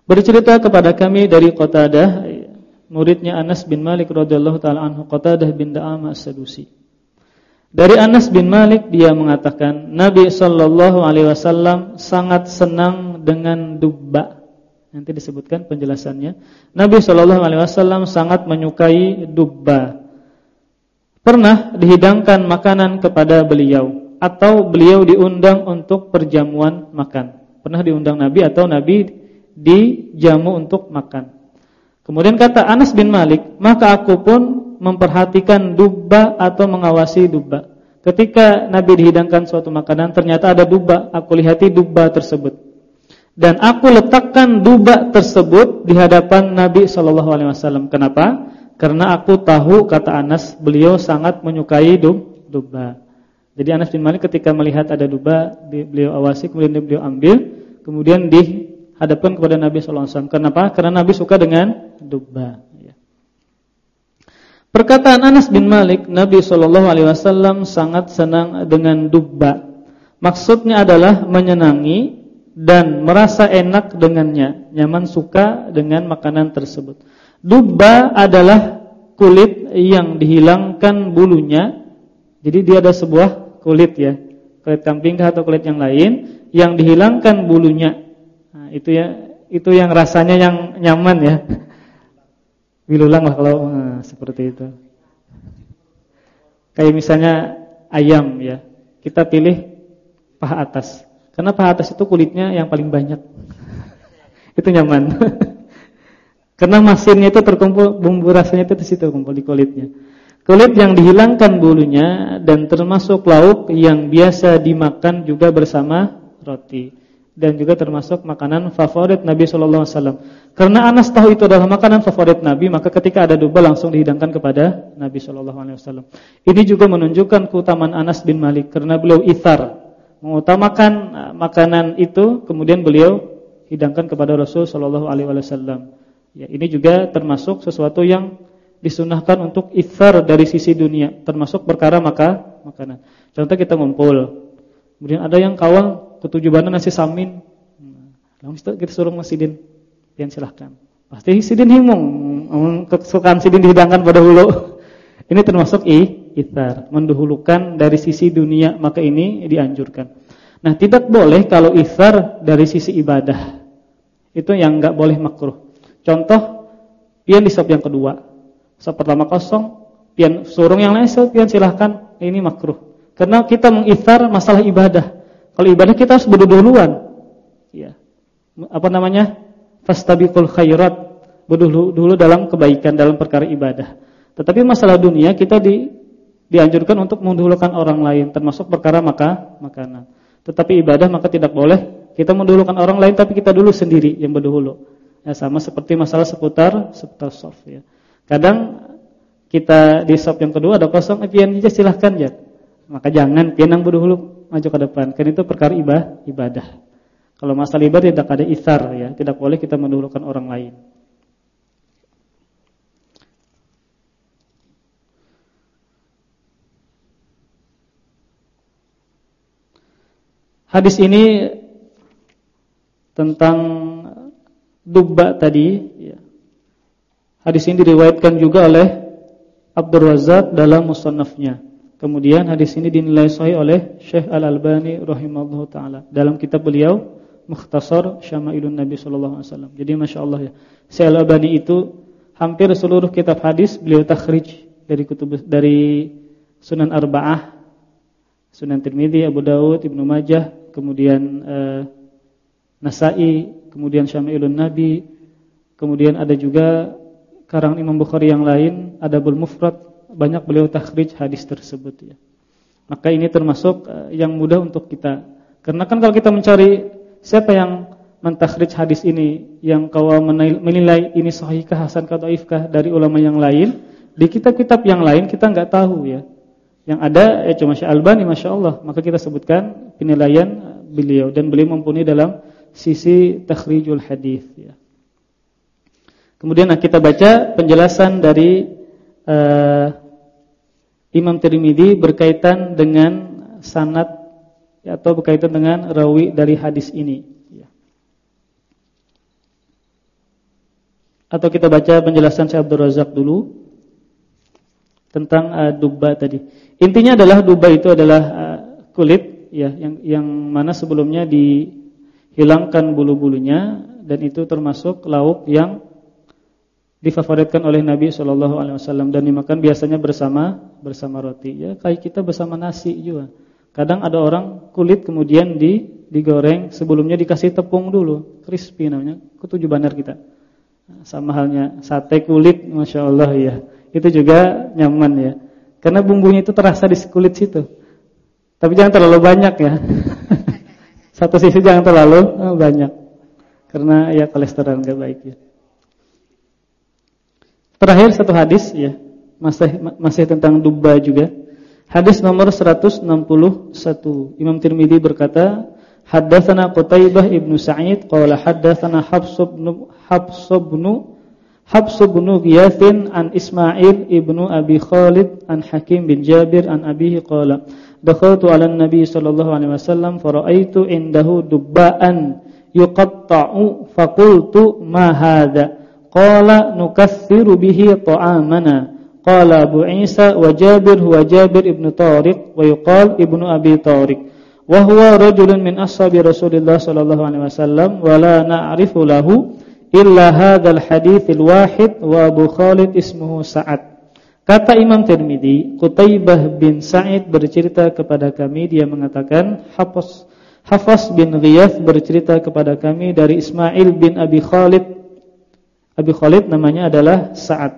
Bercerita kepada kami dari Qatadah muridnya Anas bin Malik radhiyallahu taala anhu Qatadah bin Da'amah As-Sadusi. Dari Anas bin Malik dia mengatakan Nabi sallallahu alaihi wasallam sangat senang dengan dubba. Nanti disebutkan penjelasannya. Nabi sallallahu alaihi wasallam sangat menyukai dubba. Pernah dihidangkan makanan kepada beliau atau beliau diundang untuk perjamuan makan. Pernah diundang Nabi atau Nabi dijamu untuk makan. Kemudian kata Anas bin Malik, maka aku pun memperhatikan dubba atau mengawasi dubba. Ketika Nabi dihidangkan suatu makanan, ternyata ada dubba, aku lihati dubba tersebut. Dan aku letakkan dubba tersebut di hadapan Nabi Shallallahu alaihi wasallam. Kenapa? Karena aku tahu kata Anas, beliau sangat menyukai dub, dubba. Jadi Anas bin Malik ketika melihat ada dubba, beliau awasi kemudian beliau ambil, kemudian di hadapkan kepada Nabi sallallahu alaihi wasallam. Kenapa? Karena Nabi suka dengan dubba ya. Perkataan Anas bin Malik, Nabi Shallallahu alaihi wasallam sangat senang dengan dubba. Maksudnya adalah menyenangi dan merasa enak dengannya, nyaman suka dengan makanan tersebut. Dubba adalah kulit yang dihilangkan bulunya. Jadi dia ada sebuah kulit ya, kulit kambing atau kulit yang lain yang dihilangkan bulunya. Itu ya, itu yang rasanya yang nyaman ya. Wilulang lah kalau nah, seperti itu. Kayak misalnya ayam ya. Kita pilih paha atas. Karena paha atas itu kulitnya yang paling banyak. itu nyaman. Karena masinnya itu terkumpul bumbu rasanya itu di situ kumpul di kulitnya. Kulit yang dihilangkan bulunya dan termasuk lauk yang biasa dimakan juga bersama roti dan juga termasuk makanan favorit Nabi sallallahu alaihi wasallam. Karena Anas tahu itu adalah makanan favorit Nabi, maka ketika ada duba langsung dihidangkan kepada Nabi sallallahu alaihi wasallam. Ini juga menunjukkan keutamaan Anas bin Malik karena beliau ithar, mengutamakan uh, makanan itu kemudian beliau hidangkan kepada Rasul sallallahu alaihi wasallam. Ya, ini juga termasuk sesuatu yang disunahkan untuk ithar dari sisi dunia, termasuk perkara maka makanan. Contoh kita ngumpul. Kemudian ada yang kawal ketujuh bandar nasi samin. Langsung kita suruh Sidin, pian silahkan. Pasti Sidin himung, kesukaan Sidin dihidangkan pada hulu. Ini termasuk i, itar, mendahulukan dari sisi dunia, maka ini dianjurkan. Nah, tidak boleh kalau itar dari sisi ibadah. Itu yang enggak boleh makruh. Contoh, pian di sop yang kedua. Sop pertama kosong, pian surung yang lain, pian silahkan. Ini makruh. Karena kita mengitar masalah ibadah. Kalau ibadah kita harus berduluan. Ya. Apa namanya? Fastabiqul khairat. Berdulu dulu dalam kebaikan dalam perkara ibadah. Tetapi masalah dunia kita di dianjurkan untuk mendahulukan orang lain termasuk perkara maka makanan. Tetapi ibadah maka tidak boleh kita mendahulukan orang lain tapi kita dulu sendiri yang berdahulu. Ya sama seperti masalah seputar seputar soft ya. Kadang kita di soft yang kedua ada kosong, eh pian aja silahkan ya. Maka jangan pian yang berdahulu maju ke depan. Karena itu perkara ibadah. ibadah. Kalau masalah ibadah tidak ada isar ya, tidak boleh kita mendahulukan orang lain. Hadis ini tentang dubba tadi ya. Hadis ini diriwayatkan juga oleh Abdul Razak dalam musannafnya. Kemudian hadis ini dinilai sahih oleh Syekh Al-Albani rahimahullah taala dalam kitab beliau Mukhtasar Syama'ilun Nabi sallallahu alaihi wasallam. Jadi masyaallah ya. Syekh Al-Albani itu hampir seluruh kitab hadis beliau takhrij dari kutub dari Sunan Arba'ah, Sunan Tirmizi, Abu Dawud, Ibnu Majah, kemudian eh, Nasa'i, kemudian Syama'ilun Nabi, kemudian ada juga karang Imam Bukhari yang lain, Adabul Mufrad banyak beliau takhrij hadis tersebut ya. Maka ini termasuk uh, yang mudah untuk kita. Karena kan kalau kita mencari siapa yang mentakhrij hadis ini yang kau menilai ini sahihkah hasan kah dhaifkah dari ulama yang lain, di kitab-kitab yang lain kita enggak tahu ya. Yang ada ya cuma Syekh Albani masyaallah, maka kita sebutkan penilaian eh, beliau dan beliau mempunyai dalam sisi takhrijul hadis ya. Kemudian kita baca penjelasan dari uh, Imam Tirmidzi berkaitan dengan sanad atau berkaitan dengan rawi dari hadis ini. Ya. Atau kita baca penjelasan Syekh Abdul Razak dulu tentang uh, dubba tadi. Intinya adalah dubba itu adalah uh, kulit ya yang yang mana sebelumnya dihilangkan bulu-bulunya dan itu termasuk lauk yang difavoritkan oleh Nabi Shallallahu Alaihi Wasallam dan dimakan biasanya bersama bersama roti. Ya kayak kita bersama nasi juga. Kadang ada orang kulit kemudian di digoreng sebelumnya dikasih tepung dulu, crispy namanya. Ketujuh bandar kita. Sama halnya sate kulit, masya Allah ya. Itu juga nyaman ya. Karena bumbunya itu terasa di kulit situ. Tapi jangan terlalu banyak ya. Satu sisi jangan terlalu eh, banyak. Karena ya kolesterol enggak baik ya. Terakhir satu hadis ya, masih masih tentang dubba juga. Hadis nomor 161. Imam Tirmizi berkata, Haddatsana Qutaibah ibnu Sa'id qala haddatsana Hafs ibn Hafs ibn Habs bin an Ismail ibnu Abi Khalid an Hakim bin Jabir an abihi qala dakhaltu 'ala an-nabi sallallahu alaihi wasallam fara'aitu indahu dubba'an yuqatta'u faqultu ma hadha qala nukassiru bihi ta'amana qala Abu Isa wa Jabir huwa Jabir ibnu Tariq wa yuqal ibnu Abi Tariq wa huwa rajulun min ashabi Rasulillah sallallahu alaihi wasallam wa la na'rifu lahu illa hadzal haditsil wahid wa Abu Khalid ismuhu Sa'ad. Kata Imam Tirmizi, Qutaibah bin Sa'id bercerita kepada kami dia mengatakan Hafs bin Ghiyath bercerita kepada kami dari Ismail bin Abi Khalid. Abi Khalid namanya adalah Sa'ad.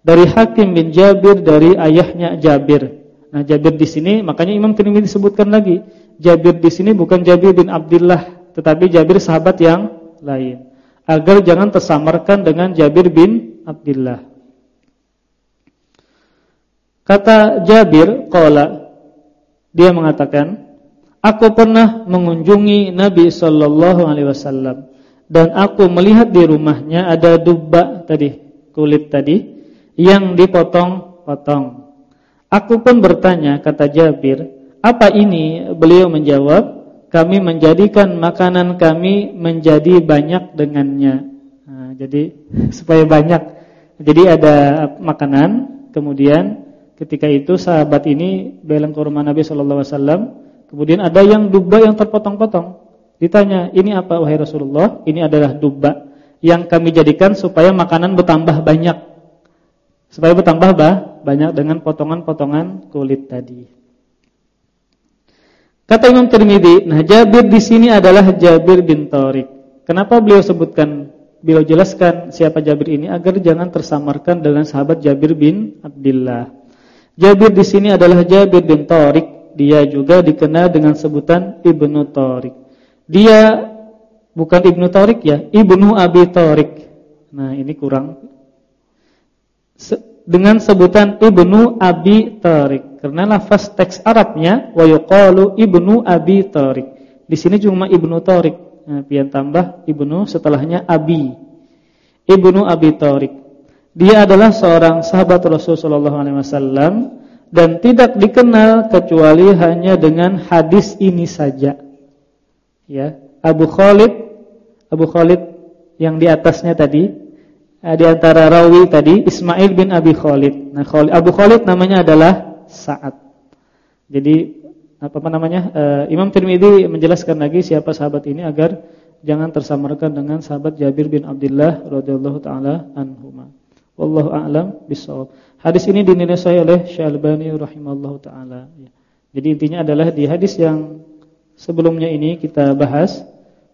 Dari Hakim bin Jabir dari ayahnya Jabir. Nah, Jabir di sini makanya Imam Tirmizi disebutkan lagi. Jabir di sini bukan Jabir bin Abdullah, tetapi Jabir sahabat yang lain agar jangan tersamarkan dengan Jabir bin Abdullah. Kata Jabir, qala dia mengatakan, aku pernah mengunjungi Nabi sallallahu alaihi wasallam dan aku melihat di rumahnya ada dubba tadi, kulit tadi yang dipotong-potong. Aku pun bertanya, kata Jabir, apa ini? Beliau menjawab, kami menjadikan makanan kami menjadi banyak dengannya. Nah, jadi supaya banyak. Jadi ada makanan, kemudian ketika itu sahabat ini beleng ke rumah Nabi sallallahu alaihi wasallam, kemudian ada yang dubba yang terpotong-potong. Ditanya, "Ini apa wahai Rasulullah?" Ini adalah dubba yang kami jadikan supaya makanan bertambah banyak. Supaya bertambah banyak dengan potongan-potongan kulit tadi. Kata Imam Tirmidzi, nah Jabir di sini adalah Jabir bin Tariq. Kenapa beliau sebutkan, beliau jelaskan siapa Jabir ini agar jangan tersamarkan dengan sahabat Jabir bin Abdullah. Jabir di sini adalah Jabir bin Tariq. Dia juga dikenal dengan sebutan Ibnu Tariq. Dia bukan Ibnu Tariq ya, Ibnu Abi Tariq. Nah, ini kurang dengan sebutan Ibnu Abi Tariq karena lafaz teks Arabnya wa yuqalu Ibnu Abi Tariq. Di sini cuma Ibnu Tariq. Nah, pian tambah Ibnu setelahnya Abi. Ibnu Abi Tariq. Dia adalah seorang sahabat Rasulullah SAW dan tidak dikenal kecuali hanya dengan hadis ini saja. Ya, Abu Khalid Abu Khalid yang di atasnya tadi Eh, di antara rawi tadi Ismail bin Abi Khalid. Nah, Khalid, Abu Khalid namanya adalah Sa'ad. Jadi apa, apa namanya? Uh, Imam Tirmizi menjelaskan lagi siapa sahabat ini agar jangan tersamarkan dengan sahabat Jabir bin Abdullah radhiyallahu taala anhuma. Wallahu a'lam bishawab. Hadis ini dinilai oleh Syalbani rahimallahu taala ya. Jadi intinya adalah di hadis yang sebelumnya ini kita bahas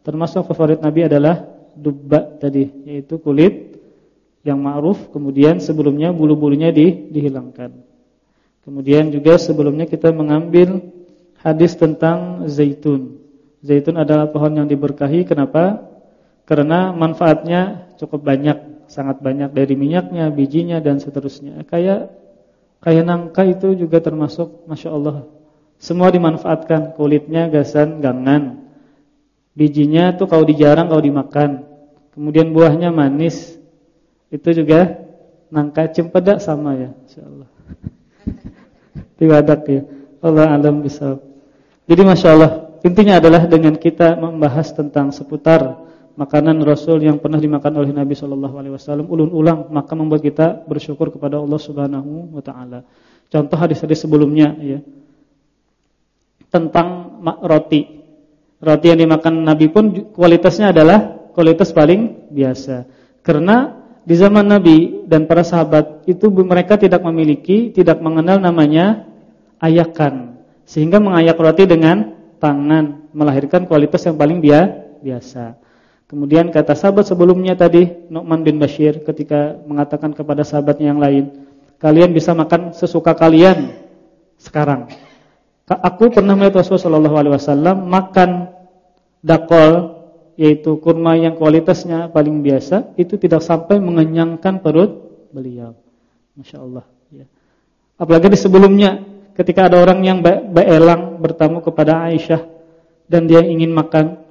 termasuk favorit Nabi adalah dubba tadi yaitu kulit yang ma'ruf kemudian sebelumnya bulu-bulunya di, dihilangkan. Kemudian juga sebelumnya kita mengambil hadis tentang zaitun. Zaitun adalah pohon yang diberkahi kenapa? Karena manfaatnya cukup banyak, sangat banyak dari minyaknya, bijinya dan seterusnya. Kayak kayak nangka itu juga termasuk Masya Allah Semua dimanfaatkan, kulitnya, gasan, gangan. Bijinya tuh kalau dijarang kalau dimakan. Kemudian buahnya manis, itu juga nangka cempedak sama ya, insyaallah. Tiwadak ya. Allah alam bisa. Jadi Masya Allah intinya adalah dengan kita membahas tentang seputar makanan Rasul yang pernah dimakan oleh Nabi Shallallahu alaihi wasallam ulun-ulang maka membuat kita bersyukur kepada Allah Subhanahu wa taala. Contoh hadis-hadis sebelumnya ya. Tentang roti. Roti yang dimakan Nabi pun kualitasnya adalah kualitas paling biasa. Karena di zaman Nabi dan para sahabat itu mereka tidak memiliki, tidak mengenal namanya ayakan. Sehingga mengayak roti dengan tangan melahirkan kualitas yang paling biasa. Kemudian kata sahabat sebelumnya tadi Nu'man bin Bashir ketika mengatakan kepada sahabatnya yang lain, kalian bisa makan sesuka kalian sekarang. Aku pernah melihat Rasulullah SAW makan dakol yaitu kurma yang kualitasnya paling biasa itu tidak sampai mengenyangkan perut beliau. Masya Allah. Ya. Apalagi di sebelumnya ketika ada orang yang beelang bertamu kepada Aisyah dan dia ingin makan,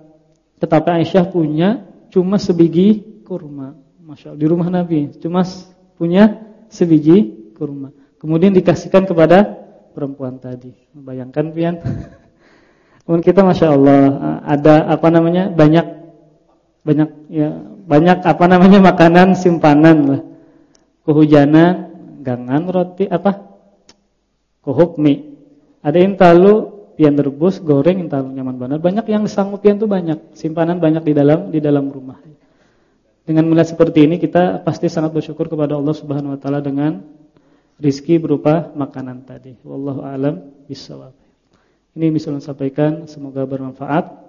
tetapi Aisyah punya cuma sebiji kurma. Masya Allah, di rumah Nabi cuma punya sebiji kurma. Kemudian dikasihkan kepada perempuan tadi. Bayangkan pian. Mungkin kita Masya Allah ada apa namanya banyak banyak ya banyak apa namanya makanan simpanan lah. Kehujanan, gangan roti apa? Kohop mie. Ada yang talu pian rebus, goreng yang talu nyaman banget. Banyak yang sanggup pian tuh banyak, simpanan banyak di dalam di dalam rumah. Dengan melihat seperti ini kita pasti sangat bersyukur kepada Allah Subhanahu wa taala dengan rizki berupa makanan tadi. Wallahu alam bisawab. Ini bisa sampaikan, semoga bermanfaat.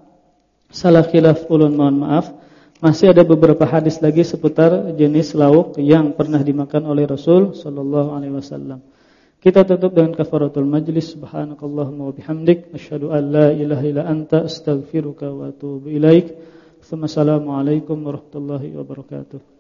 Salah khilaf ulun mohon maaf. Masih ada beberapa hadis lagi seputar jenis lauk yang pernah dimakan oleh Rasul sallallahu alaihi wasallam. Kita tutup dengan kafaratul majlis. Subhanakallahumma wa bihamdik asyhadu an la ilaha illa anta astaghfiruka wa atubu ilaik. Assalamualaikum warahmatullahi wabarakatuh.